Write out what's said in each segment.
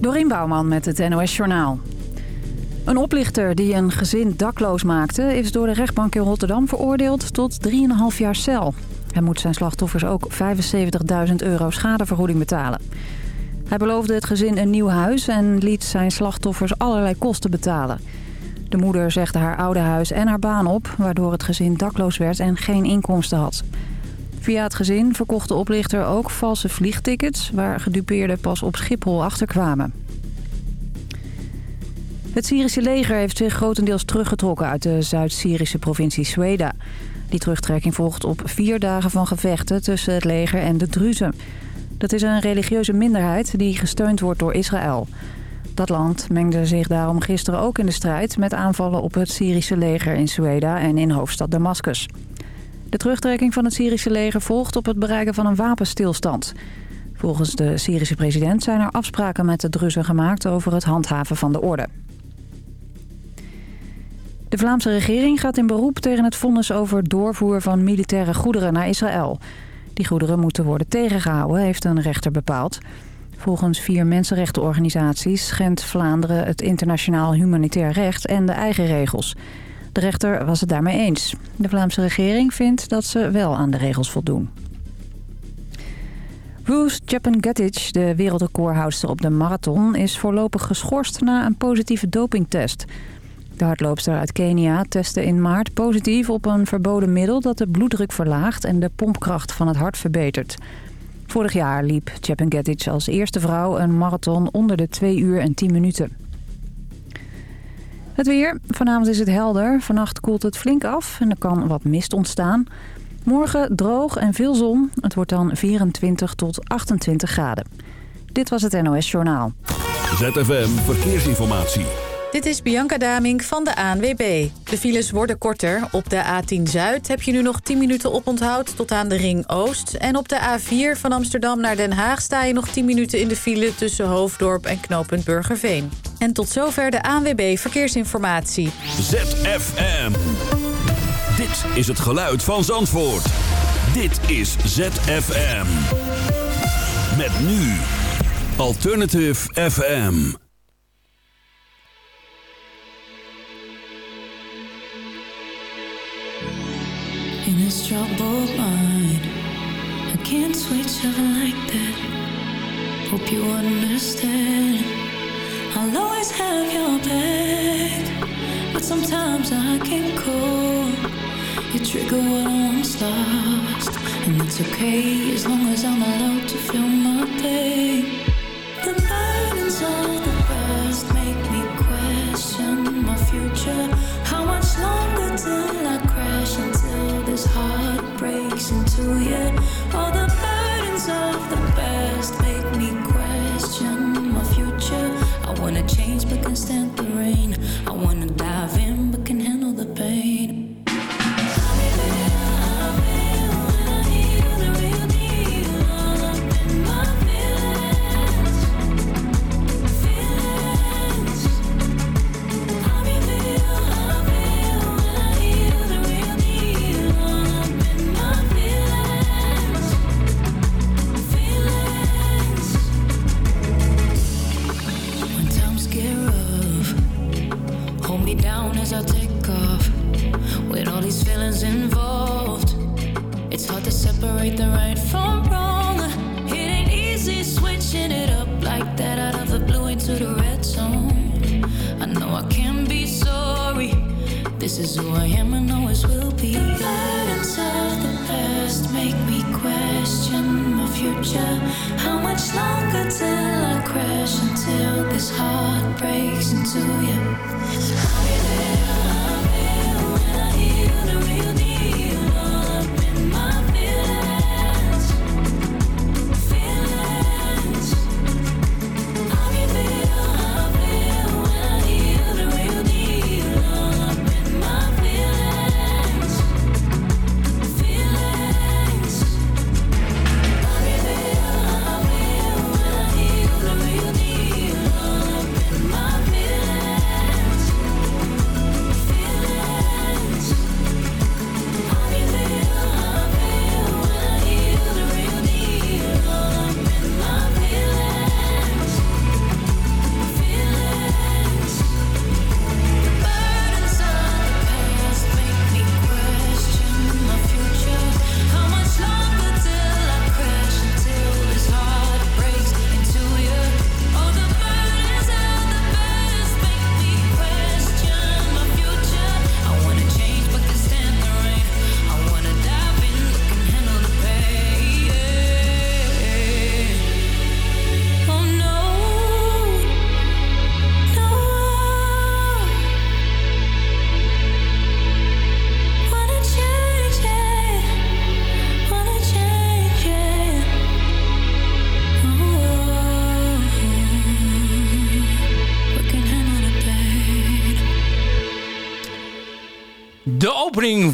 Dorien Bouwman met het NOS Journaal. Een oplichter die een gezin dakloos maakte... is door de rechtbank in Rotterdam veroordeeld tot 3,5 jaar cel. Hij moet zijn slachtoffers ook 75.000 euro schadevergoeding betalen. Hij beloofde het gezin een nieuw huis... en liet zijn slachtoffers allerlei kosten betalen. De moeder zegde haar oude huis en haar baan op... waardoor het gezin dakloos werd en geen inkomsten had. Via het gezin verkocht de oplichter ook valse vliegtickets... waar gedupeerden pas op Schiphol achterkwamen. Het Syrische leger heeft zich grotendeels teruggetrokken uit de Zuid-Syrische provincie Sweda. Die terugtrekking volgt op vier dagen van gevechten tussen het leger en de Druzen. Dat is een religieuze minderheid die gesteund wordt door Israël. Dat land mengde zich daarom gisteren ook in de strijd... met aanvallen op het Syrische leger in Sweda en in hoofdstad Damascus. De terugtrekking van het Syrische leger volgt op het bereiken van een wapenstilstand. Volgens de Syrische president zijn er afspraken met de Druzen gemaakt... over het handhaven van de orde. De Vlaamse regering gaat in beroep tegen het vonnis over doorvoer van militaire goederen naar Israël. Die goederen moeten worden tegengehouden, heeft een rechter bepaald. Volgens vier mensenrechtenorganisaties schendt Vlaanderen het internationaal humanitair recht en de eigen regels. De rechter was het daarmee eens. De Vlaamse regering vindt dat ze wel aan de regels voldoen. Bruce Chepngetich, de wereldrecordhoudster op de marathon... is voorlopig geschorst na een positieve dopingtest. De hardloopster uit Kenia testte in maart positief op een verboden middel... dat de bloeddruk verlaagt en de pompkracht van het hart verbetert. Vorig jaar liep Chepngetich als eerste vrouw een marathon onder de 2 uur en 10 minuten. Het weer. Vanavond is het helder. Vannacht koelt het flink af en er kan wat mist ontstaan. Morgen droog en veel zon. Het wordt dan 24 tot 28 graden. Dit was het NOS Journaal. ZFM Verkeersinformatie. Dit is Bianca Daming van de ANWB. De files worden korter. Op de A10 Zuid heb je nu nog 10 minuten oponthoud tot aan de Ring Oost. En op de A4 van Amsterdam naar Den Haag sta je nog 10 minuten in de file... tussen Hoofddorp en knooppunt Burgerveen. En tot zover de ANWB Verkeersinformatie. ZFM. Dit is het geluid van Zandvoort. Dit is ZFM. Met nu Alternative FM. In this troubled mind, I can't switch ever like that. Hope you understand. I'll always have your back, but sometimes I can't call. You trigger what I once lost, and that's okay as long as I'm allowed to feel my pain. The burdens of the past make me question my future. How much longer till I crash this heart breaks into you? All the burdens of the past make me question my future. I wanna change but can stand the rain. I wanna dive in me down as I take off. With all these feelings involved, it's hard to separate the right from wrong. It ain't easy switching it up like that out of the blue into the red zone. I know I can be sorry. This is who I am and always will be. The Burdens of the past make me question my future. How much longer till I crash until this heart breaks into you?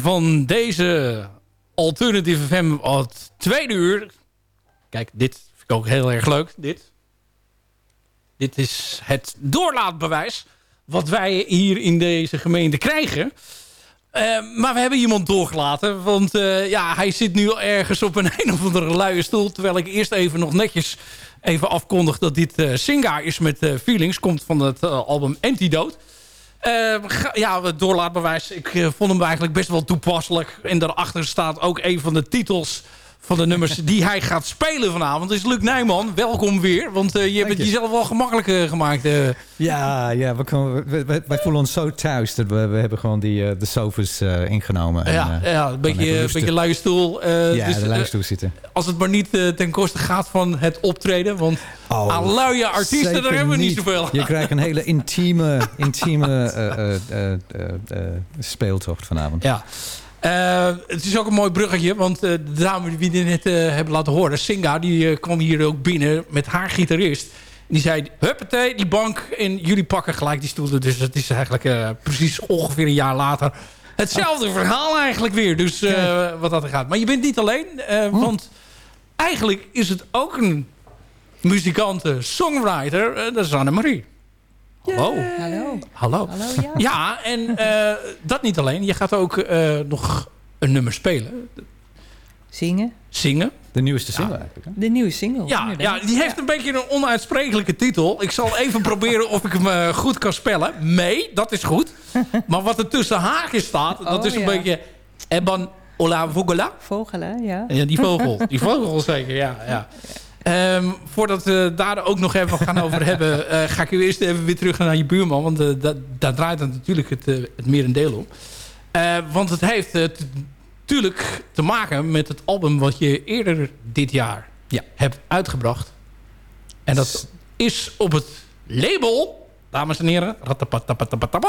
Van deze Alternative FM het tweede uur. Kijk, dit vind ik ook heel erg leuk. Dit. Dit is het doorlaatbewijs wat wij hier in deze gemeente krijgen. Uh, maar we hebben iemand doorgelaten. Want uh, ja, hij zit nu ergens op een een of andere luie stoel. Terwijl ik eerst even nog netjes even afkondig dat dit uh, Singa is met Feelings. Komt van het album Antidote. Ja, het doorlaatbewijs. Ik vond hem eigenlijk best wel toepasselijk. En daarachter staat ook een van de titels van de nummers die hij gaat spelen vanavond. Dus Luc Nijman, welkom weer. Want uh, je hebt het jezelf wel gemakkelijk uh, gemaakt. Uh. Ja, ja we komen, we, we, wij voelen ons zo thuis. Dat we, we hebben gewoon die, de sofas ingenomen. En, ja, ja, een beetje, een beetje luie stoel. ja, dus, de luie stoel zitten. Als het maar niet ten koste gaat van het optreden. Want oh, aan luie artiesten, daar hebben we niet zoveel. Je krijgt een hele intieme, intieme speeltocht vanavond. Ja. Uh, het is ook een mooi bruggetje, want uh, de dame die we net uh, hebben laten horen, Singa, die kwam hier ook binnen met haar gitarist. Die zei, huppatee, die bank en jullie pakken gelijk die stoelen. Dus het is eigenlijk precies ongeveer een jaar later hetzelfde verhaal eigenlijk weer. Dus wat dat er gaat. Maar je bent niet alleen, hm. want eigenlijk is het ook een muzikante, songwriter. dat is Annemarie. Hallo. Hallo. Hallo. Hallo ja. ja, en uh, dat niet alleen. Je gaat ook uh, nog een nummer spelen. Zingen. Zingen. De nieuwste single ja. eigenlijk. Hè? De nieuwe single. Ja, ja die heeft een beetje een onuitsprekelijke titel. Ik zal even proberen of ik hem uh, goed kan spellen. Mee, dat is goed. maar wat er tussen haakjes staat, oh, dat is een ja. beetje... Eban Ola Vogela. Vogela, ja. Ja, die vogel. Die vogel zeker, ja. ja. Um, voordat we daar ook nog even gaan over hebben... Uh, ga ik u eerst even weer terug naar je buurman. Want uh, daar draait het natuurlijk het, uh, het merendeel om. want het heeft natuurlijk te maken met het album... wat je eerder dit jaar ja. hebt uitgebracht. En dat is op het label... Dames en heren.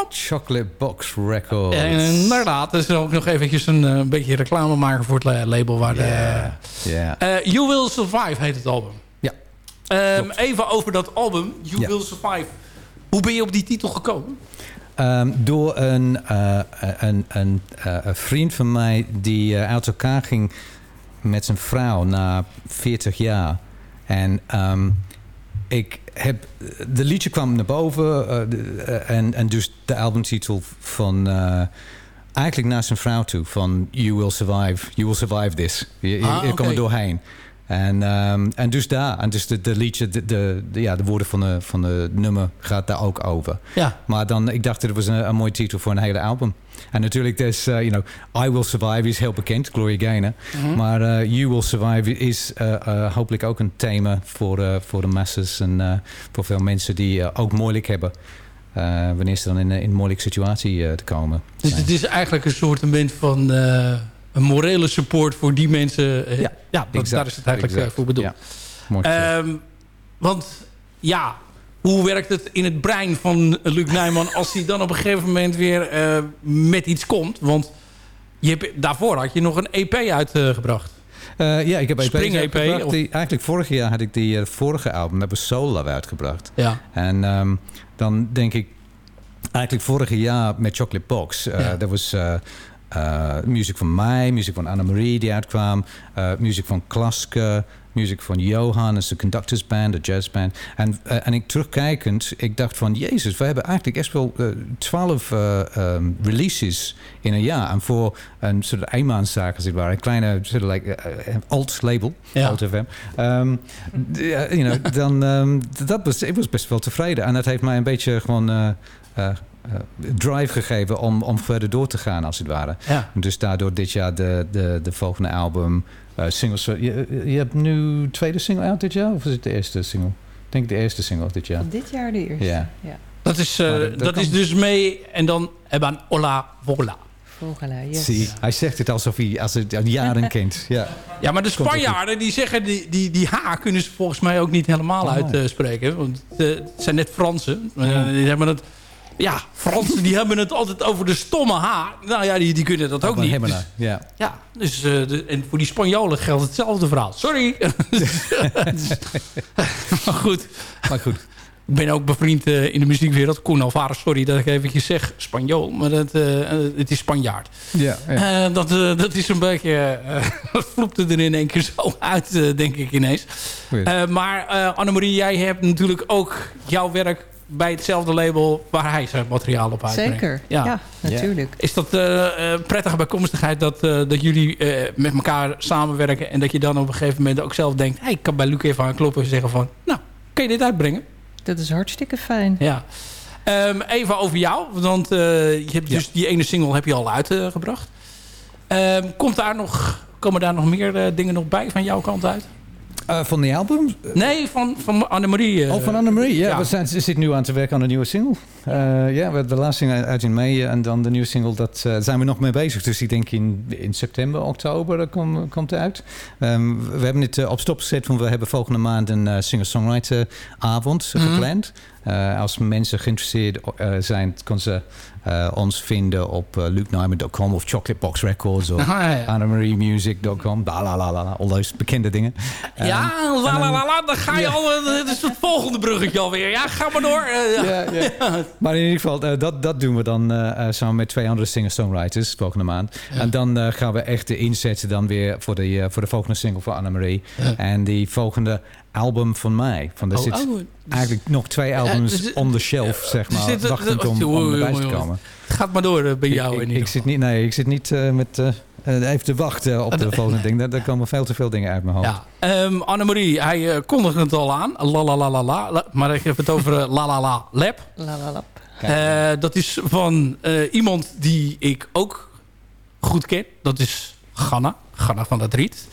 Chocolate Box Records. En inderdaad, dus ook nog eventjes een, een beetje reclame maken voor het label. Waar yeah. de, yeah. Uh, you Will Survive heet het album. Ja. Um, even over dat album, You. Will Survive. Hoe ben je op die titel gekomen? Um, door een, uh, een, een, uh, een, vriend van mij die uit elkaar ging met zijn vrouw na 40 jaar. En um, ik heb, de liedje kwam naar boven uh, de, uh, en, en dus de albumtitel van... Uh, eigenlijk naar zijn vrouw toe van You Will Survive, You Will Survive This. Je, ah, je, je okay. komt er doorheen. En, um, en dus daar, en dus de, de liedje, de, de, de, ja, de woorden van de, van de nummer gaat daar ook over. Ja. Maar dan, ik dacht dat het was een, een mooie titel voor een hele album. En natuurlijk, dus, uh, you know, I Will Survive is heel bekend, Gloria Gaynor. Mm -hmm. Maar uh, You Will Survive is uh, hopelijk ook een thema voor, voor de masses en voor veel mensen die ook moeilijk hebben. wanneer ze dan in, in een moeilijke situatie te komen. Dus het is eigenlijk een soort van een morele support voor die mensen. Ja, ja dat, daar is het eigenlijk exact. voor bedoeld. Ja, um, want ja, hoe werkt het in het brein van Luc Nijman... als hij dan op een gegeven moment weer uh, met iets komt? Want je hebt, daarvoor had je nog een EP uitgebracht. Uh, ja, ik heb Spring EP. Die, eigenlijk vorig jaar had ik die uh, vorige album, hebben Solo uitgebracht. Ja. En um, dan denk ik, eigenlijk vorig jaar met Chocolate Box, ja. dat was uh, muziek van mij, muziek van Annemarie die uitkwam, uh, muziek van Klaske, muziek van Johan, de conductors band, de jazzband. En, uh, en ik terugkijkend, ik dacht van, jezus, we hebben eigenlijk echt wel twaalf um, releases in een jaar. En voor een soort eenmanszaak, als het ware, een kleine soort of like, alt-label, ja. alt-FM. Um, you know, dan, um, dat was, ik was best wel tevreden. En dat heeft mij een beetje gewoon drive gegeven om, om verder door te gaan, als het ware. Ja. Dus daardoor dit jaar de, de, de volgende album, uh, singles. Je, je hebt nu tweede single uit dit jaar? Of is het de eerste single? Ik denk de eerste single dit jaar. Dit jaar de eerste, ja. ja. Dat is, uh, dat, dat is dus mee en dan hebben Ola Vola. Vogela, yes. Zie, hij zegt het alsof hij als het al jaren kent. Ja. ja, maar de Spanjaarden die zeggen die, die, die H kunnen ze volgens mij ook niet helemaal oh, uitspreken. Want het zijn net Fransen. Oh. Die hebben het ja, Fransen die hebben het altijd over de stomme H. Nou ja, die, die kunnen dat ook niet. Dus, ja. ja, dus uh, de, en voor die Spanjolen geldt hetzelfde verhaal. Sorry. maar goed. Maar goed. Ik ben ook bevriend eh, in de muziekwereld. Koen Alvarez, sorry dat ik eventjes zeg Spanjool. Maar dat, eh, eh, het is Spanjaard. Ja, ja. Eh, dat, eh, dat is een beetje... eh dat vloepte er in één keer zo uit, eh, denk ik ineens. Eh, maar eh Annemarie, jij hebt natuurlijk ook jouw werk bij hetzelfde label waar hij zijn materiaal op uitbrengt. Zeker. Ja. Ja, natuurlijk. Is dat eh, eh, prettige bijkomstigheid dat, eh, dat jullie eh, met elkaar samenwerken... en dat je dan op een gegeven moment ook zelf denkt... Hey, ik kan bij Luc even aan kloppen en zeggen van... nou, kun je dit uitbrengen? Dat is hartstikke fijn. Ja. Ehm, even over jou, want eh, je hebt dus die ene single heb je al uitgebracht. Ehm, komt daar nog, komen daar nog meer eh, dingen nog bij van jouw kant uit? Eh, van die album? Nee, van, van Annemarie. eh, oh, van Annemarie. Ja, ja. we zijn, ze zit nu aan te werken aan een nieuwe single. Eh, ja, we hebben de laatste single uit in mei en dan de nieuwe single. Dat uh, zijn we nog mee bezig. Dus ik denk in, in september, oktober kom, komt het uit. Um, we hebben het uh, op stop gezet, want we hebben volgende maand een uh, singer-songwriter avond mm -hmm. gepland. Uh, als mensen geïnteresseerd uh, zijn, kunnen ze uh, ons vinden op uh, of Chocolatebox Records of ah, ja. annemariemusic.com. La la la la, al those bekende dingen. Ja, um, la la la la, dan ga je al, dat is het volgende bruggetje alweer. Ja, ga maar door. Ja, ja. Maar in ieder geval, dat, dat doen we dan samen met twee andere singer-songwriters volgende maand. En dan gaan we echt de inzetten dan weer voor de, voor de volgende single voor Annemarie. En die volgende album van mij. Van er oh, zit oh, eigenlijk nog twee albums dus, on the shelf, zeg maar, zit, wachtend om, om erbij te komen. Gaat maar door bij jou ik, in ik, ik zit niet, Nee, ik zit niet uh, met... Uh, even te wachten op de volgende ding. Daar, daar komen veel te veel dingen uit mijn hoofd. Ja. Um, Annemarie, hij uh, kondigde het al aan. La la la la la. Maar ik heb het over la la la lab. La la lab. dat is van iemand die ik ook goed ken. Dat is Ganna. Ganna van dat Riet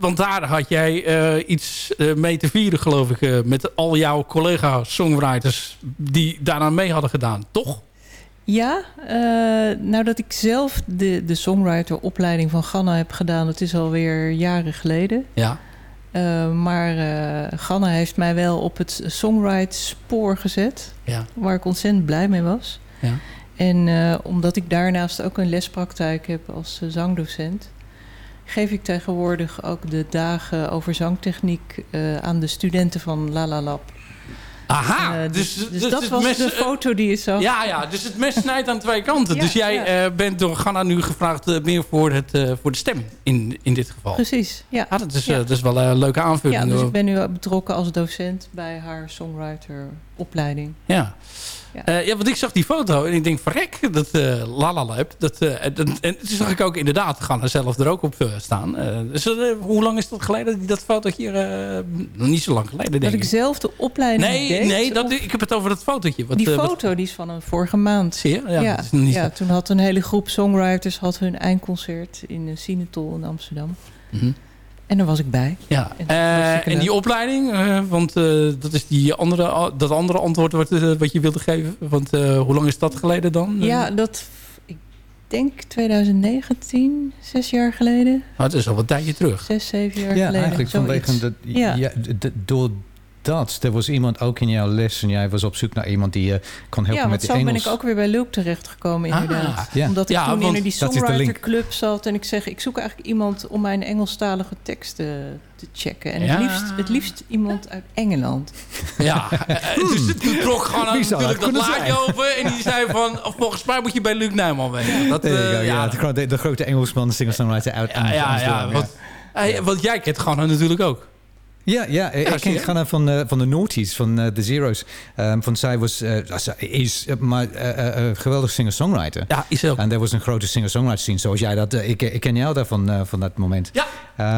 want daar had jij uh, iets uh, mee te vieren, geloof ik... Uh, met al jouw collega-songwriters die daaraan mee hadden gedaan, toch? Ja, nou dat ik zelf de, de songwriteropleiding van Ganna heb gedaan... dat is alweer jaren geleden. Ja. maar Ganna heeft mij wel op het songwrite-spoor gezet... Ja. waar ik ontzettend blij mee was. Ja. En omdat ik daarnaast ook een lespraktijk heb als zangdocent geef ik tegenwoordig ook de dagen over zangtechniek uh, aan de studenten van Lala Lab. Aha, uh, dus, dus, dus, dus, dat was mes, de foto die je zag. Ja, ja, dus het mes snijdt aan twee kanten. ja, dus jij ja. bent door Ganna nu gevraagd meer voor, het, voor de stem in, in dit geval. Precies, ja. Ah, dat, is, dat is wel een leuke aanvulling. Ja, dus ik ben nu betrokken als docent bij haar songwriteropleiding. Ja. Ja. Uh, ja, want ik zag die foto en ik denk, verrek, dat uh, Lala Lab. Dat, uh, en, en toen zag ik ook inderdaad, gaan er zelf er ook op staan. dus hoe lang is dat geleden, die, dat fotootje hier? niet zo lang geleden, denk dat ik. ik zelf de opleiding Nee, deed, nee dat, ik heb het over dat fotootje. Wat, die foto, die is van een vorige maand. Zie je? Ja, ja, is niet ja toen had een hele groep songwriters had hun eindconcert in de Cinetol in Amsterdam. Mm -hmm. En daar was ik bij. Ja. En, uh, en die opleiding, uh, want uh, dat is die andere, dat andere antwoord wat, wat je wilde geven. Want hoe lang is dat geleden dan? Ja, dat, ik denk 2019, zes jaar geleden. Nou, het is al een tijdje terug. Zes, zeven jaar ja, geleden. eigenlijk vanwege dat, ja. ja door dat. Er was iemand ook in jouw les en jij was op zoek naar iemand die je uh, kon helpen ja, met de zo Engels. ben ik ook weer bij Luke terechtgekomen inderdaad. Ah, ja. Omdat ik ja, toen in die songwriter club zat en ik zeg, ik zoek eigenlijk iemand om mijn Engelstalige teksten te checken. En ja. het, liefst, het liefst iemand uit Engeland. Ja, dus toen trok gewoon natuurlijk dat laadje open en die zei van, volgens mij moet je bij Luc Nijman wezen. Dat, uh, ja, ja, de, de, de, grote Engelsman, singer-songwriter uit ja, ja, ja, want, ja. want jij kent Ganna natuurlijk ook. Ja, ja, ik ken Ganna van, uh, van de Naughties, van de uh, Zero's. Um, van zij was, uh, is maar een geweldig singer-songwriter. Ja, is ook. En er was een grote singer-songwriter scene, zoals jij dat... ik, ik ken jou daarvan, van dat moment. Ja,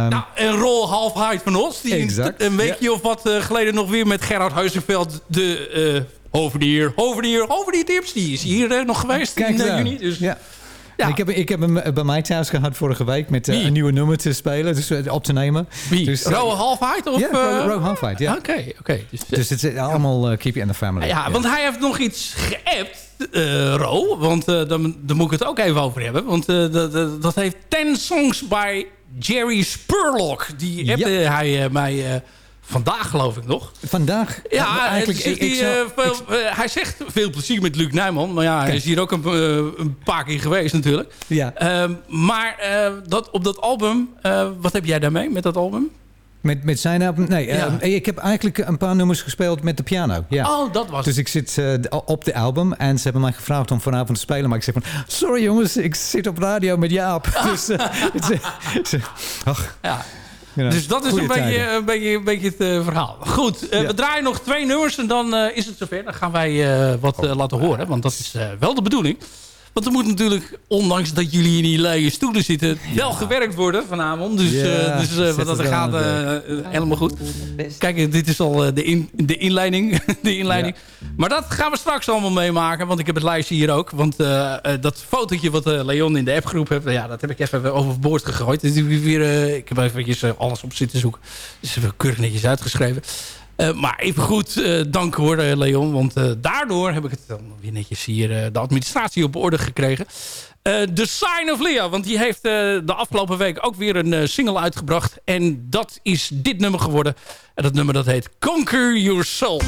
um, nou, en Rol Half Height van ons. Die exact, een weekje ja. of wat geleden nog weer met Gerard Huizenveld... de Hovenier, Hovenier, Hovenier Tips, die is hier nog geweest Kijk in juni. Dus. Ja. Ja. Ik, heb, ik heb hem bij mij thuis gehad vorige week met uh, een nieuwe nummer te spelen, dus uh, op te nemen. Wie? Dus, uh, Row Halfheid? Of, ja, Row, Row Halfheid, ja. Oké, oké. Okay, dus, dus het is allemaal keep you in the family. Ja, want hij heeft nog iets geappt, Ro. Want dan, dan moet ik het ook even over hebben. Want dat, dat heeft 10 songs bij Jerry Spurlock. Die appte hij mij vandaag geloof ik nog. Vandaag? Ja, eigenlijk. Ik, die, zou, uh, hij zegt veel plezier met Luc Nijman. Maar ja, hij Kijk. is hier ook een, uh, een, paar keer geweest natuurlijk. Ja. Uh, maar dat, op dat album, wat heb jij daarmee met dat album? Met, met zijn album? Nee, Ja. eh, ik heb eigenlijk een paar nummers gespeeld met de piano. Ja. Oh, dat was Dus ik zit eh, op de album en ze hebben mij gevraagd om vanavond te spelen. Maar ik zeg van, sorry jongens, ik zit op radio met Jaap. Dus, eh, ach, Ja. Ja, Dus dat is een beetje, een, beetje, een beetje het eh, verhaal. Goed, eh, we draaien nog twee nummers en dan eh, is het zover. Dan gaan wij wat eh, laten horen, want dat is wel de bedoeling. Want er moet natuurlijk, ondanks dat jullie in die leie stoelen zitten... wel gewerkt worden vanavond. Dus, Ja, eh, dus eh, wat dat er wel gaat, eh, eh, helemaal goed. Kijk, eh, dit is al eh, de, in, de inleiding. de inleiding. Maar dat gaan we straks allemaal meemaken. Want ik heb het lijstje hier ook. Want eh, eh, dat fotootje wat eh, Leon in de appgroep heeft... ja, dat heb ik even overboord gegooid. Dus ik, weer, eh, ik heb eh, alles op zitten zoeken. Dus even keurig netjes uitgeschreven. Eh, maar even goed, eh, dank hoor eh, Leon. Want daardoor heb ik het dan weer netjes hier de administratie op orde gekregen. The Sign of Leah. Want die heeft de afgelopen week ook weer een single uitgebracht. En dat is dit nummer geworden. En dat nummer dat heet Conquer Your Soul.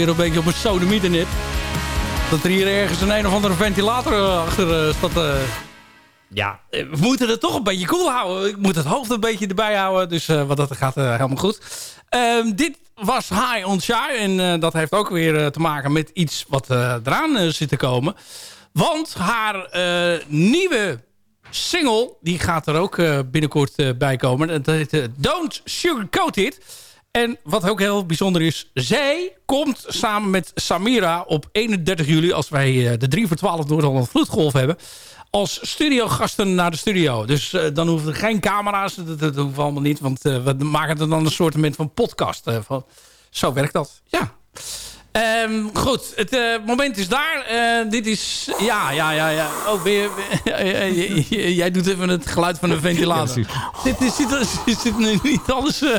Alweer een beetje op mijn sodemieter net. Dat er hier ergens een een of andere ventilator eh, achter uh, staat. Uh. Ja, we moeten het toch een beetje koel cool houden. Ik moet het hoofd een beetje erbij houden. Dus wat dat gaat helemaal goed. Ehm, dit was High on Shy. En dat heeft ook weer te maken met iets wat eraan zit te komen. Want haar nieuwe single, die gaat er ook binnenkort bij komen. Dat heet Don't Sugarcoat It. En wat ook heel bijzonder is, zij komt samen met Samira op 31 juli... als wij de 3 voor 12 Noord-Holland Vloedgolf hebben... als studiogasten naar de studio. Dus uh, dan hoeven er geen camera's, dat, dat hoeft allemaal niet... want uh, we maken er dan een soort van podcast. Uh, van, zo werkt dat, ja. Um, goed, het uh, moment is daar. Uh, dit is... Ja, ja, ja. ja. Oh, weer, weer, jij doet even het geluid van een ventilator. Ja, dit is, zit, zit nu niet alles... Uh,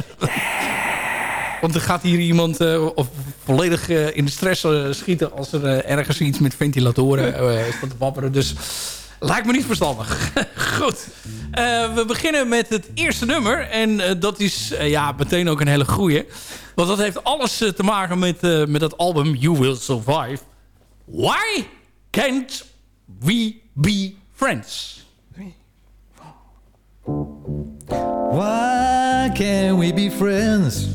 want er gaat hier iemand of volledig in de stress schieten... als er ergens iets met ventilatoren staat te wapperen. Dus lijkt me niet verstandig. Goed. we beginnen met het eerste nummer. En dat is ja, meteen ook een hele goeie. Want dat heeft alles te maken met, met dat album You Will Survive. Why can't we be friends? Why can't we be friends?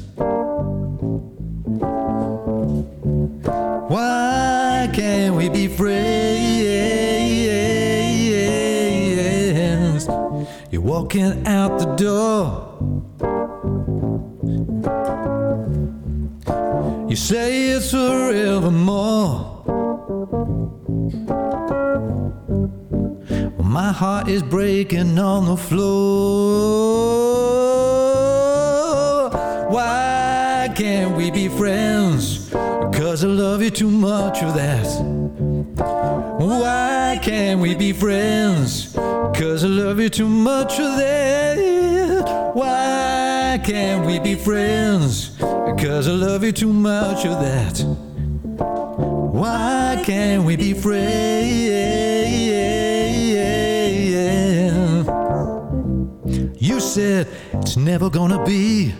Why can't we be friends? You're walking out the door You say it's forevermore. Well, my heart is breaking on the floor. Why can't we be friends? Cause I love you too much of that. Why can't we be friends? Cause I love you too much of that. Why can't we be friends? Cause I love you too much of that. Why can't we be friends? You said it's never gonna be.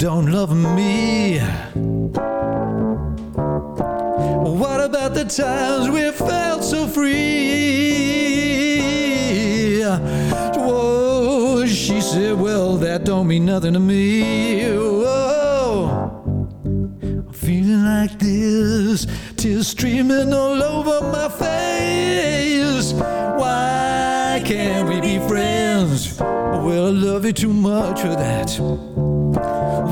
Don't love me. What about the times we felt so free? She said, Well, that don't mean nothing to me. Whoa. I'm feeling like this, tears streaming all over my face. Why can't we be friends? Well, I love you too much for that.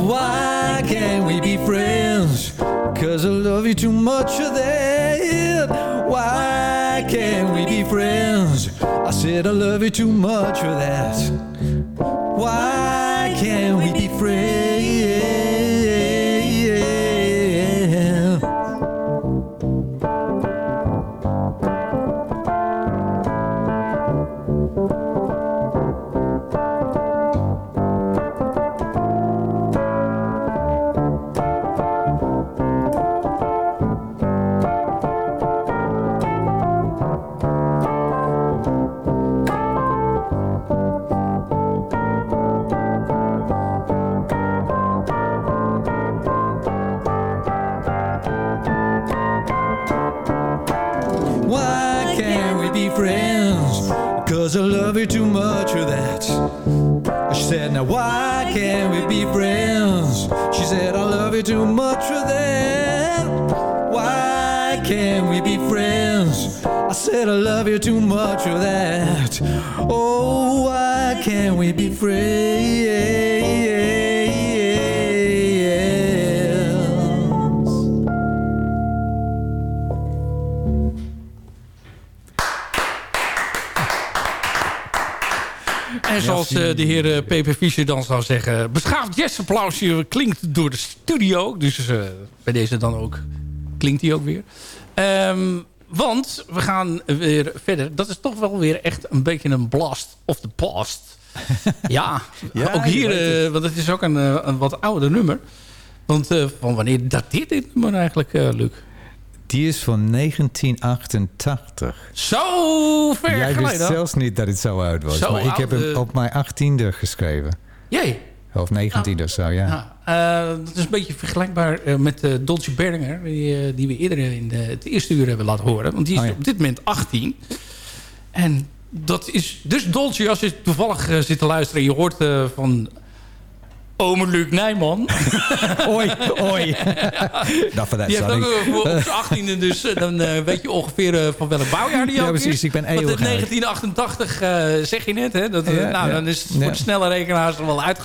Why can't we be friends? Cause I love you too much for that. Why can't we be friends? I said I love you too much for that. Why can't we be friends? You too much of that. She said, Now why can't we be friends? She said, I love you too much for that. Why can't we be friends? I said, I love you too much for that. Oh, why can't we be friends? Zoals uh, de heer uh, Pepe Fischer dan zou zeggen... beschaafd jazzapplausje klinkt door de studio. Dus uh, bij deze dan ook klinkt hij ook weer. Um, want we gaan weer verder. Dat is toch wel weer echt een beetje een blast of the past. ja, ja, ook hier, want het is ook een, een wat ouder nummer. Want van wanneer dateert dit nummer eigenlijk, Luc? Die is van 1988. Zo ver Jij geleden. wist zelfs niet dat het zo oud was. maar ik heb hem op mijn achttiende geschreven. Jee. Of 19 of zo, ja. Ja, eh, dat is een beetje vergelijkbaar eh, met uh, Dolce Berlinger... Die, eh, die we eerder in de, het eerste uur hebben laten horen. Want die is Oh, ja. op dit moment 18. En dat is dus Dolce, als je toevallig eh, zit te luisteren... en je hoort eh, van ome Luc Nijman... Oi, oi. Dat die heeft sorry. ook voor op zijn 18e, dus eh, dan eh, weet je ongeveer eh, van welk bouwjaar die Ja, precies. is. Ik ben Want in eeuwig oud. 1988 eh, zeg je net, hè? Dat, Ja, nou, ja. dan is het voor de snelle rekenaars er wel uit...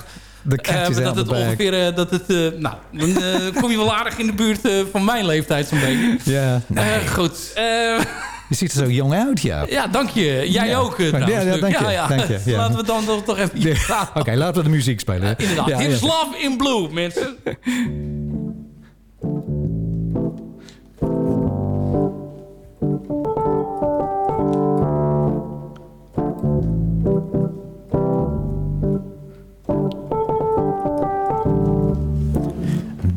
De Eh, cat is maar out dat het ongeveer, eh, dat het, eh, nou, dan eh, kom je wel aardig in de buurt eh, van mijn leeftijd zo'n beetje. Ja, nee. Eh, goed. Eh, je ziet er zo jong uit, ja. ja, dank je. Jij Ja. ook eh, Ja, dank je, Ja, ja. dank je, ja. Laten we dan toch, toch even. Oké, laten we de muziek spelen. Inderdaad. Dit is. Love in Blue, mensen.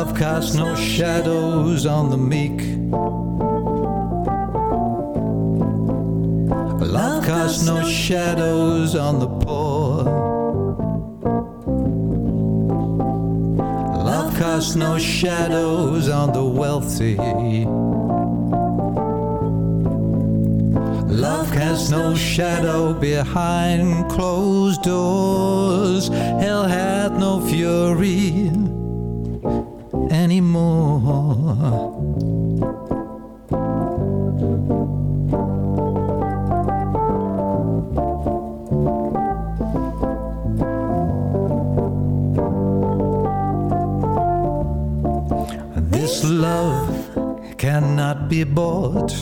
Love casts no shadows on the meek. Love casts no shadows on the poor. Love casts no shadows on the wealthy. Love casts no shadow behind closed doors. Hell hath no fury anymore. This love cannot be bought.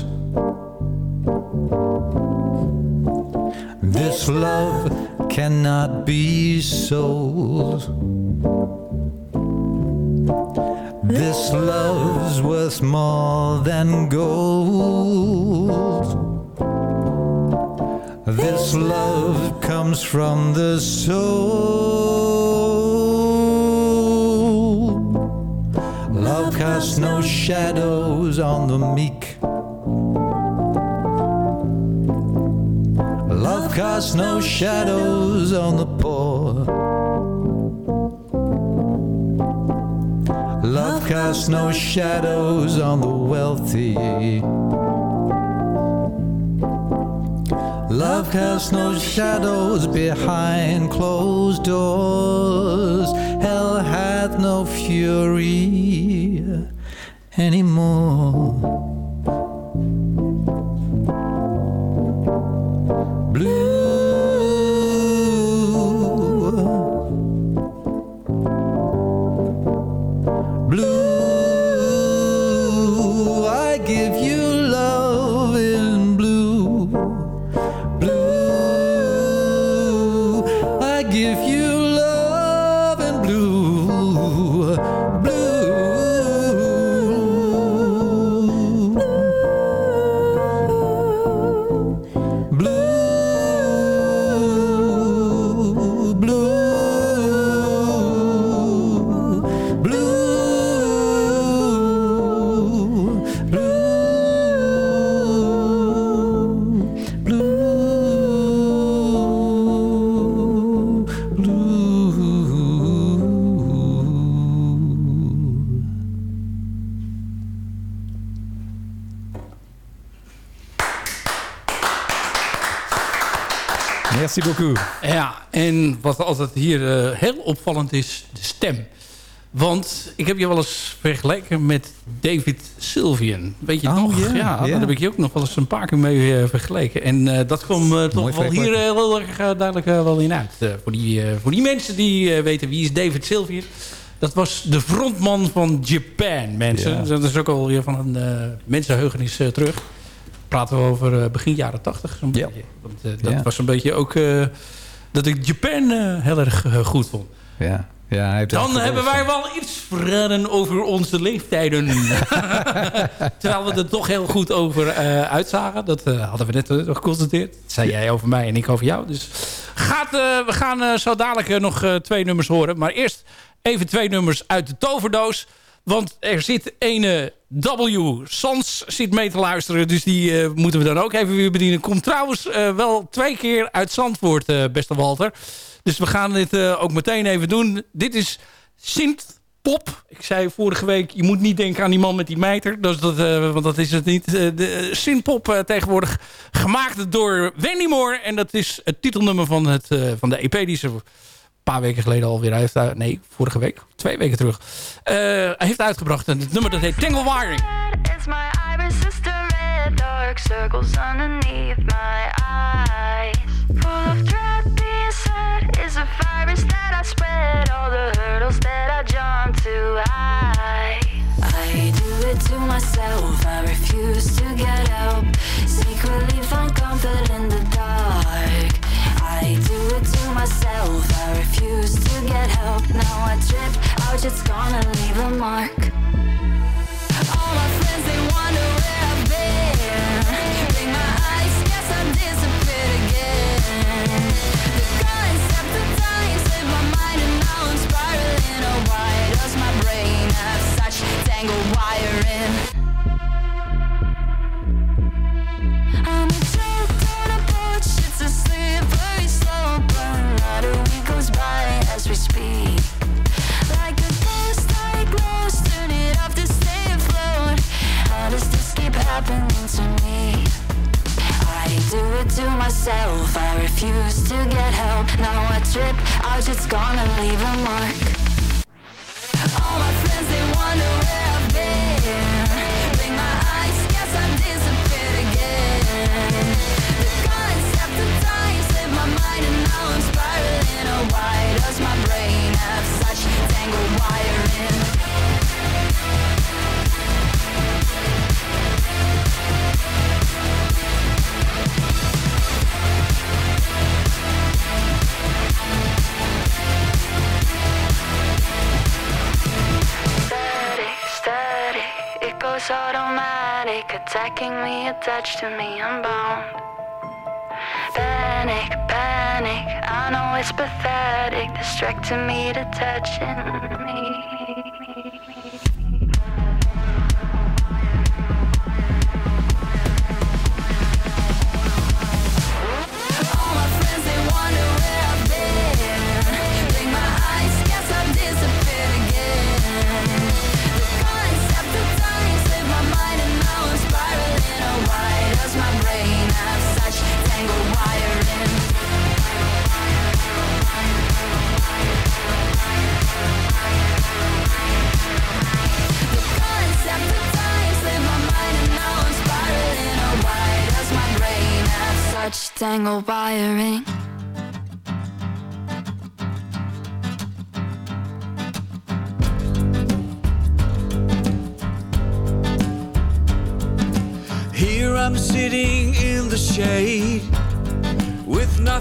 This love cannot be sold. This love's worth more than gold. This love comes from the soul. Love casts no shadows on the meek. Love casts no shadows on the poor. Casts no shadows on the wealthy. Love casts no shadows behind closed doors. Hell hath no fury anymore. Hier eh, heel opvallend is, de stem. Want ik heb je wel eens vergeleken met David Sylvian. Weet je Oh, nog? ja, daar heb ik je ook nog wel eens een paar keer mee eh, vergeleken. En eh, dat kwam toch wel hier heel erg duidelijk wel in uit. Voor, die, voor die mensen die weten wie is David Sylvian. Dat was de frontman van Japan, mensen. Dat is ook alweer van een mensenheugenis terug. Praten we over begin jaren tachtig Ja. beetje. Want dat was een beetje ook... uh, dat ik Japan uh, heel erg uh, goed vond. Ja. Ja, hij heeft Dan hebben wij wel iets verraden over onze leeftijden. Terwijl we er toch heel goed over eh, uitzagen. Dat eh, hadden we net eh, geconstateerd. Dat zei jij over mij en ik over jou. Dus gaat, eh, we gaan eh, zo dadelijk eh, nog eh, twee nummers horen. Maar eerst even twee nummers uit de toverdoos. Want er zit ene W. Sans zit mee te luisteren. Dus die eh, moeten we dan ook even weer bedienen. Komt trouwens eh, wel twee keer uit Zandvoort, eh, beste Walter. Dus we gaan dit ook meteen even doen. Dit is Sint Pop. Ik zei vorige week, je moet niet denken aan die man met die mijter. Dus dat, want dat is het niet. De Sint Pop tegenwoordig gemaakt door Wendy Moore. En dat is het titelnummer van, het, van de EP die ze paar weken geleden alweer heeft... uit- nee, vorige week. Twee weken terug. eh, heeft uitgebracht. En het nummer dat heet Tangle Wiring. It's my iris sister red dark circles underneath my eyes. Full of dread being said is a virus that I spread. All the hurdles that I jump to I I do it to myself. I refuse to get help. Secretly find comfort in the dark. I do it to myself. I refuse to get help. Now I trip out, it's gonna leave a mark. All my friends, they wonder where I've been. Blink my eyes, guess I disappeared again. The concept of time slipped my mind and now I'm spiraling. Oh, why does my brain have such tangled wiring? By as we speak. Like a ghost, I glow, turn it off to stay afloat. How does this keep happening to me? I do it to myself, I refuse to get help. Now I trip out, just gonna leave a mark. Distracting me, detaching me. All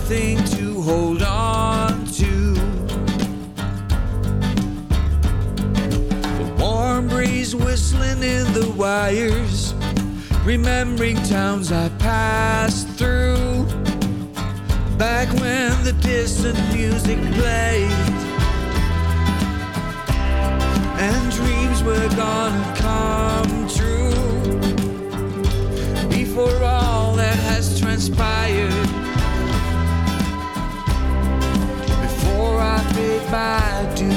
nothing to hold on to. The warm breeze whistling in the wires, remembering towns I passed through. Back when the distant music played and dreams were gonna come true before all that has transpired. Paid my dues,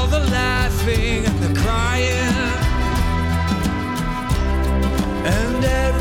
and everything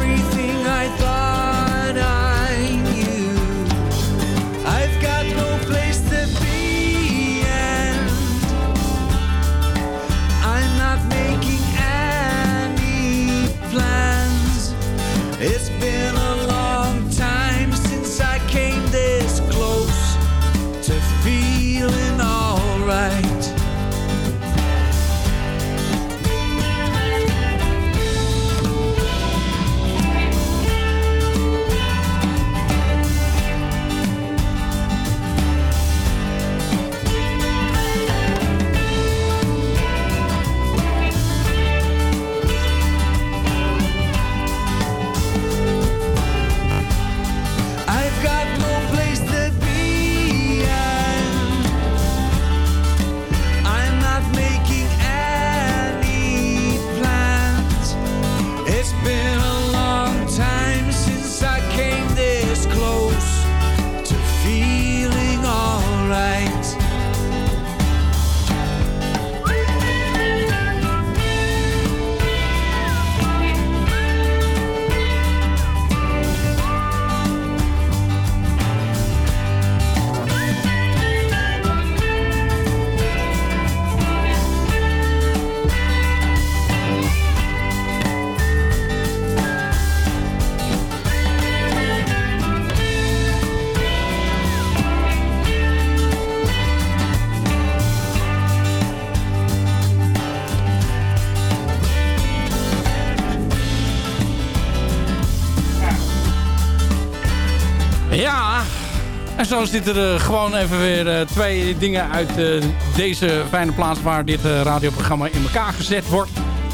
zo zitten er gewoon even weer eh, twee dingen uit eh, deze fijne plaats... waar dit eh, radioprogramma in elkaar gezet wordt.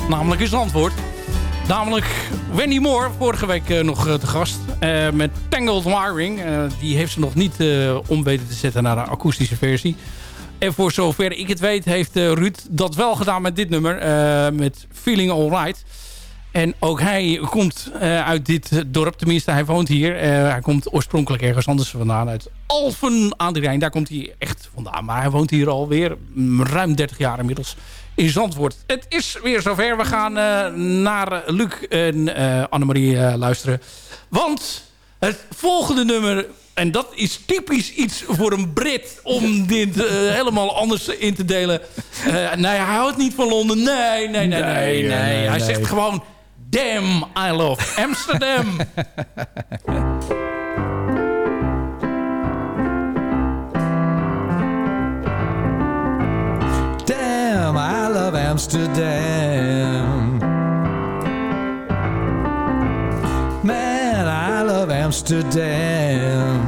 Namelijk in Zandvoort. Namelijk Wendy Moore, vorige week eh, nog eh, te gast. eh, met Tangled Wiring. Eh, die heeft ze nog niet eh, om weten te zetten naar een akoestische versie. En voor zover ik het weet heeft eh, Ruud dat wel gedaan met dit nummer. eh, met Feeling Alright. En ook hij komt eh, uit dit dorp. Tenminste, hij woont hier. Eh, hij komt oorspronkelijk ergens anders vandaan. Uit Alphen aan de Rijn. Daar komt hij echt vandaan. Maar hij woont hier alweer ruim 30 jaar inmiddels in Zandvoort. Het is weer zover. We gaan eh, naar Luc en Annemarie luisteren. Want het volgende nummer... En dat is typisch iets voor een Brit om dit helemaal anders in te delen. Nee, hij houdt niet van Londen. Nee, nee, nee, nee. nee, Nee, nee, Hij zegt gewoon... Damn, I love Amsterdam. Damn, I love Amsterdam. Man, I love Amsterdam.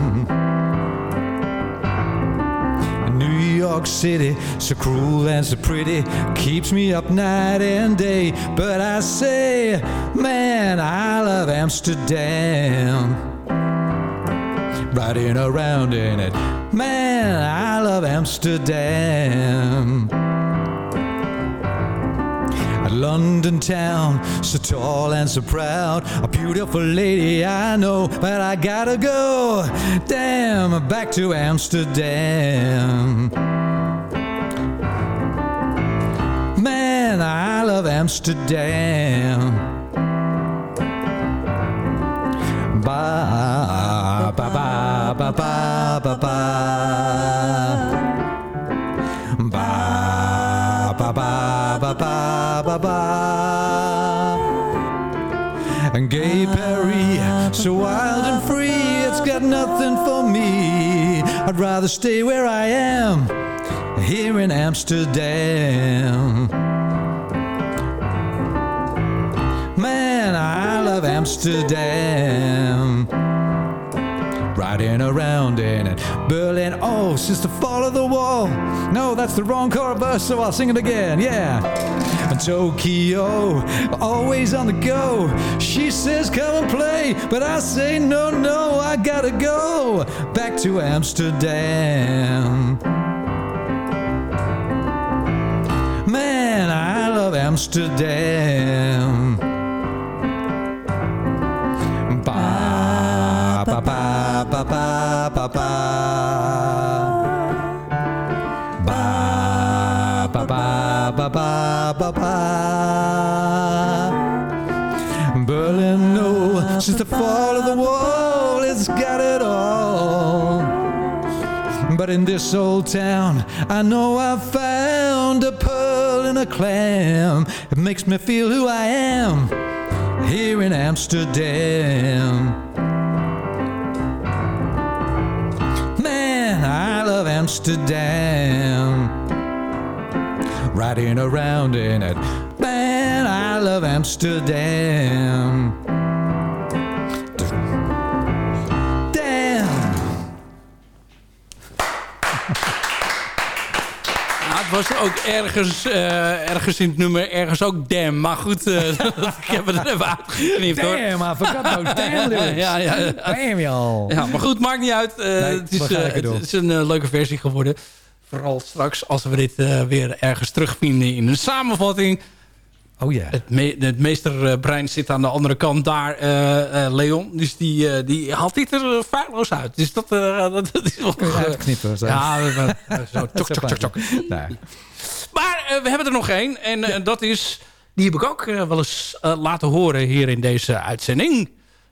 York City, so cruel and so pretty, keeps me up night and day. But I say, man, I love Amsterdam. Riding around in it, man, I love Amsterdam. London town, so tall and so proud. A beautiful lady I know, but I gotta go. Damn, back to Amsterdam. Man, I love Amsterdam. Ba ba ba ba ba ba. Ba And gay Paris, so wild and free, it's got nothing for me. I'd rather stay where I am, here in Amsterdam. Man, I love Amsterdam. riding around in it. Berlin, oh, since the fall of the wall. No, that's the wrong chorus, so I'll sing it again, yeah. Tokyo, always on the go. She says, come and play, but I say, no, no, I gotta go back to Amsterdam. Man, I love Amsterdam. Since the fall of the wall, it's got it all. But in this old town, I know I found a pearl in a clam. It makes me feel who I am here in Amsterdam. Man, I love Amsterdam. Riding around in it. Man, I love Amsterdam. Was ook ergens, eh, ergens in het nummer, ergens ook damn. Maar goed, eh, ik heb het er even uitgeknipt hoor. Damn, forgot those damn lyrics. Ja, ja, ja. Damn, y'all. Ja, maar goed, maakt niet uit. Eh, het, is, het, het een leuke versie geworden. Vooral straks als we dit weer ergens terugvinden in een samenvatting. Oh ja. Het, me het meesterbrein zit aan de andere kant daar, eh, eh, Leon. Dus die, eh, die haalt dit er feilloos uit. Dus dat, dat, dat is wel... Uitknippen. Zo. ja, zo. Tok, tok, tok. Nee. Maar we hebben er nog één. En dat is... Die heb ik ook wel eens laten horen hier in deze uitzending.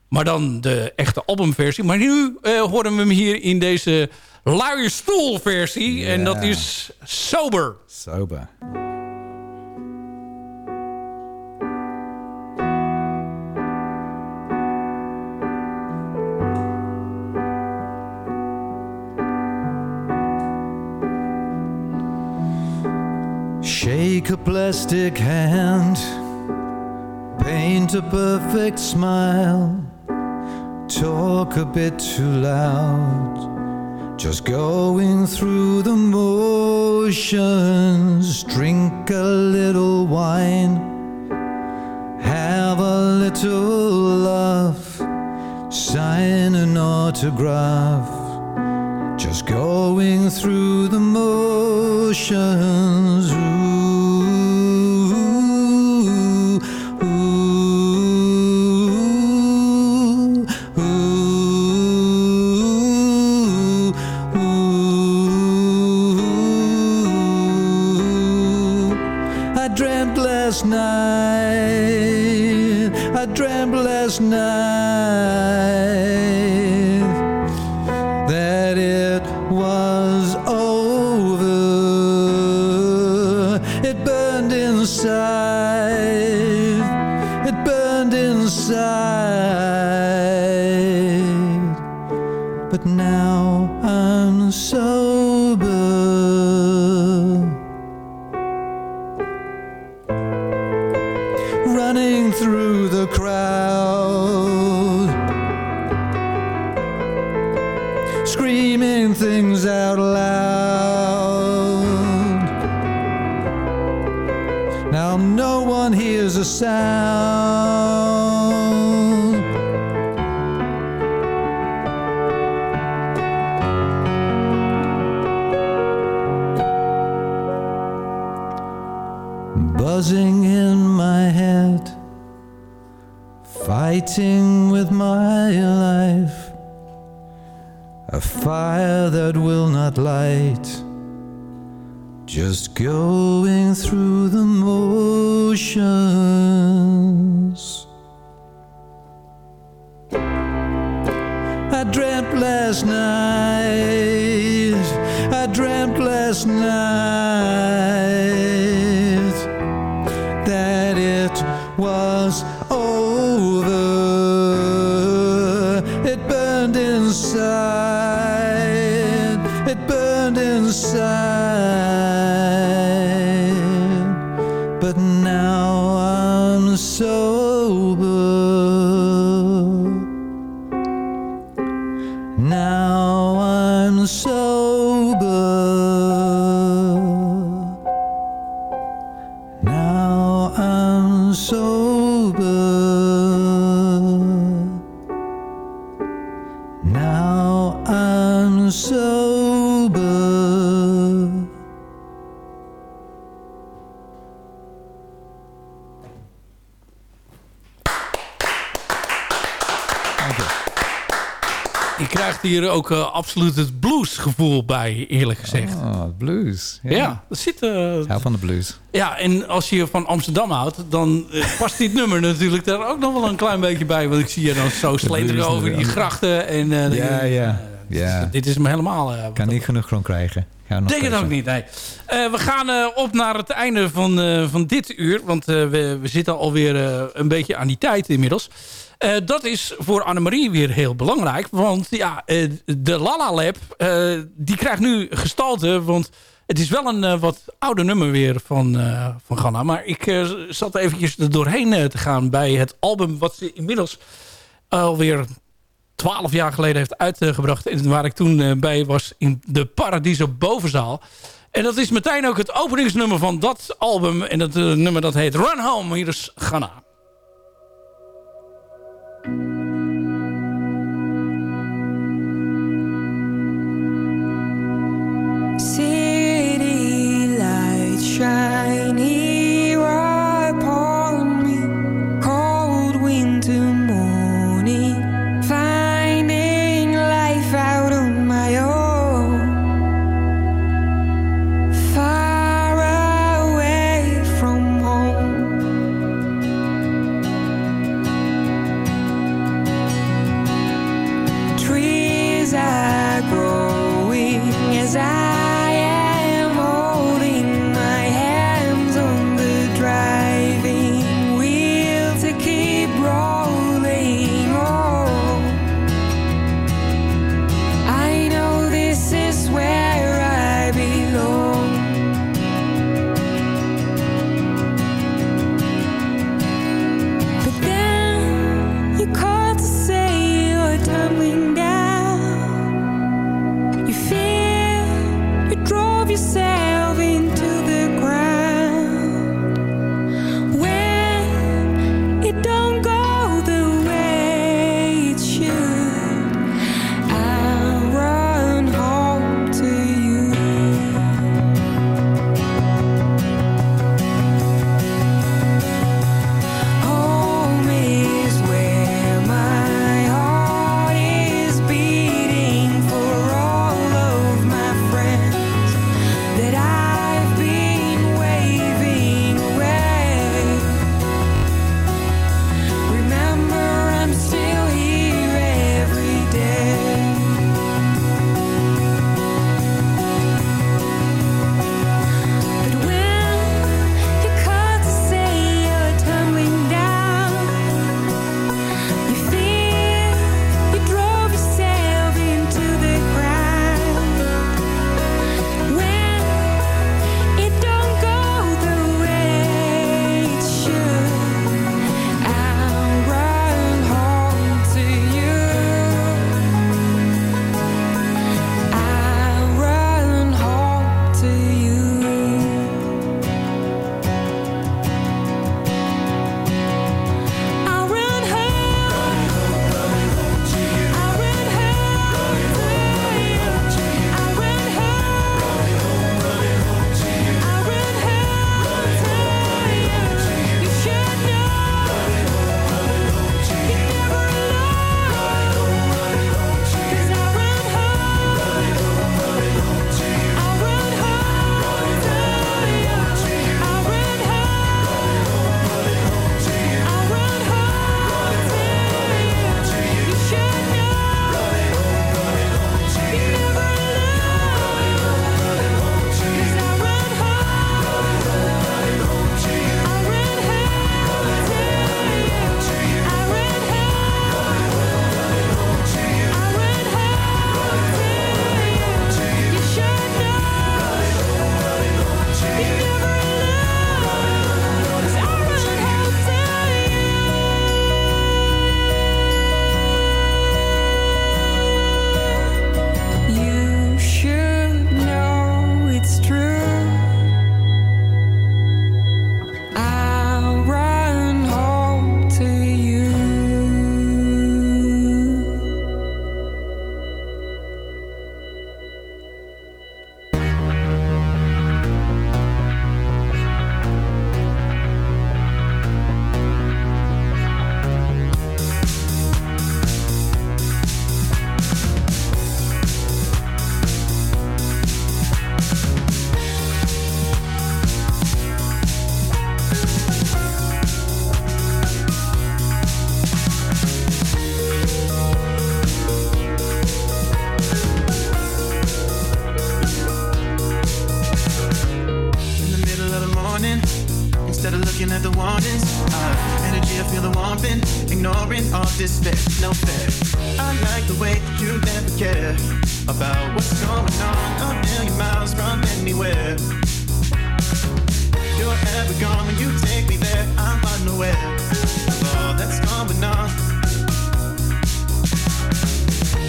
Maar dan de echte albumversie. Maar nu horen we hem hier in deze luie stoelversie. En dat is Sober. Sober. Shake a plastic hand, paint a perfect smile, talk a bit too loud. Just going through the motions, drink a little wine, have a little love, sign an autograph. Just going through the motions. Ooh, But now I'm sober. Je krijgt hier ook eh, absoluut het bluesgevoel bij, eerlijk gezegd. Oh, blues. Ja, dat zit... hou van de blues. ja, en als je van Amsterdam houdt, dan eh, past dit nummer natuurlijk daar ook nog wel een klein beetje bij. Want ik zie je dan zo slenteren over die grachten. En, Ja, ja. dus ja. Dit is me helemaal... Kan niet genoeg grond krijgen. Nog denk het ook niet, nee. We gaan op naar het einde van, van dit uur. Want we, we zitten alweer een beetje aan die tijd inmiddels. Eh, dat is voor Annemarie weer heel belangrijk. Want ja, eh, de Lala Lab, eh, die krijgt nu gestalte. Want het is wel een wat ouder nummer weer van, van Ghana. Maar ik zat eventjes er doorheen te gaan bij het album... wat ze inmiddels alweer twaalf jaar geleden heeft uitgebracht. En waar ik toen bij was in de Paradiso Bovenzaal. En dat is meteen ook het openingsnummer van dat album. En dat nummer dat heet Run Home. Hier is Ghana. City lights shine care about what's going on a million miles from anywhere. You're ever gone when you take me there. I'm unaware of all that's going on.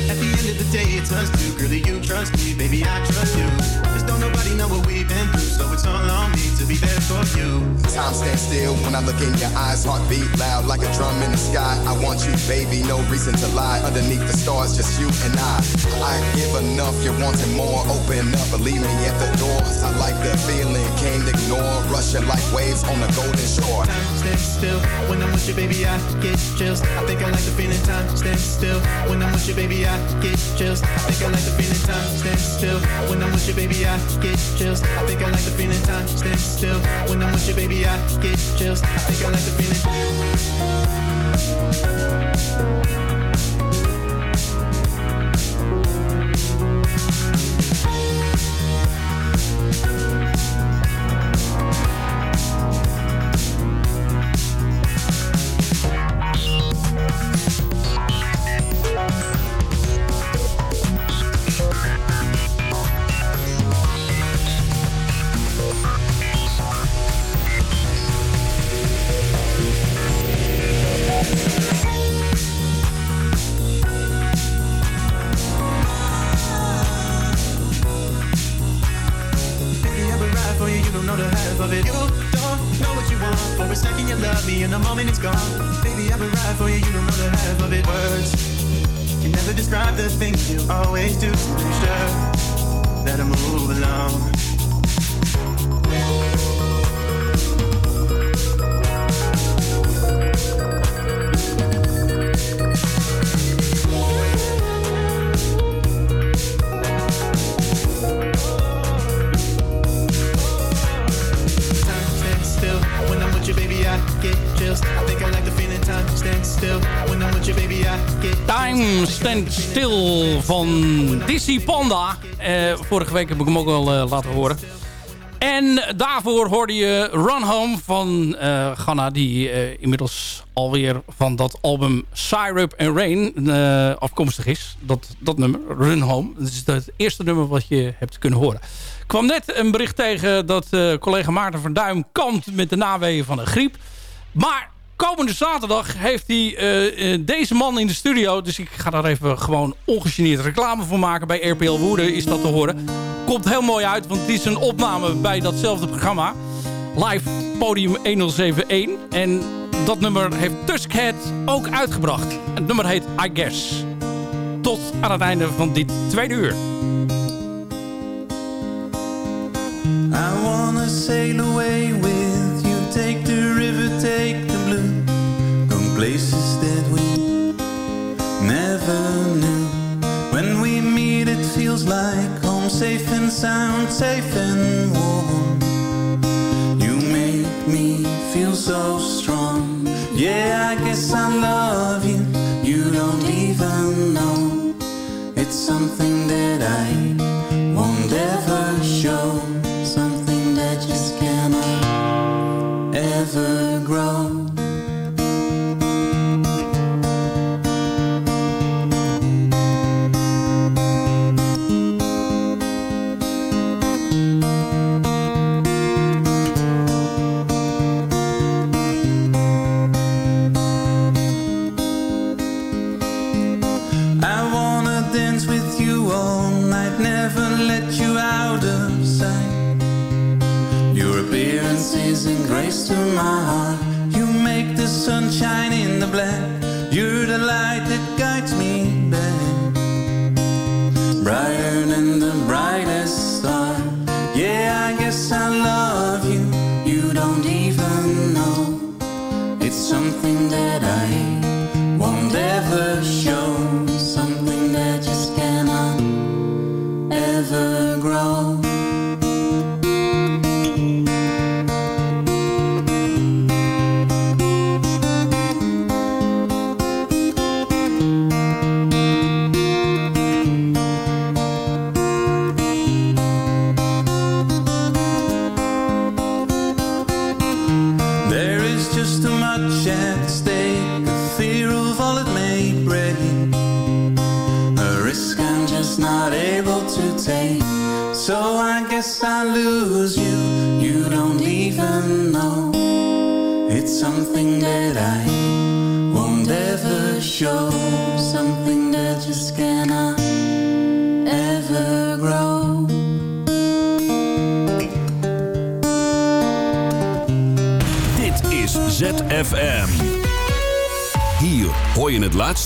At the end of the day, it's us two. Girl, you trust me, baby, I trust you. Just don't nobody know what we've been through, so it's all on me to be there for you. Time stands still when I look in your eyes. Heartbeat loud like a drum in the sky. I want you, baby, no reason to lie. Underneath the stars, just you and I. I give enough, you're wanting more. Open up, believe me at the doors. I like the feeling, can't ignore. Rushing like waves on the golden shore. Time stands still when I'm with you, baby. I get chills. I think I like the feeling. Time stands still when I'm with you, baby. I get chills. I think I like the feeling. Time stands still when I'm with you, baby. I get chills. I think I like the feeling. Time stands still when I'm with you, baby. I get chills. I think I like the feeling. Van Dizzy Panda. Eh, vorige week heb ik hem ook al eh, laten horen. En daarvoor hoorde je Run Home van eh Ghana... die inmiddels alweer van dat album Syrup and Rain afkomstig is. Dat, dat nummer, Run Home. Dat is het eerste nummer wat je hebt kunnen horen. Kwam net een bericht tegen dat collega Maarten van Duim... kampt met de naweeën van een griep. Maar komende zaterdag heeft hij eh, eh, deze man in de studio. Dus ik ga daar even gewoon ongegeneerd reclame voor maken. Bij RPL Woerden is dat te horen. Komt heel mooi uit, want het is een opname bij datzelfde programma. Live Podium 1071. En dat nummer heeft Tuskhead ook uitgebracht. Het nummer heet I Guess. Tot aan het einde van dit tweede uur. I wanna sail away with you. Take the river, take places that we never knew. When we meet, it feels like home, safe and sound, safe and warm. You make me feel so strong. Yeah, I guess I love you. You don't even know. It's something that I